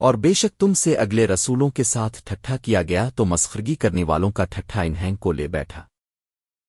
اور بے شک تم سے اگلے رسولوں کے ساتھ ٹھٹھا کیا گیا تو مسخرگی کرنے والوں کا ٹھٹھا انہیں کو لے بیٹھا۔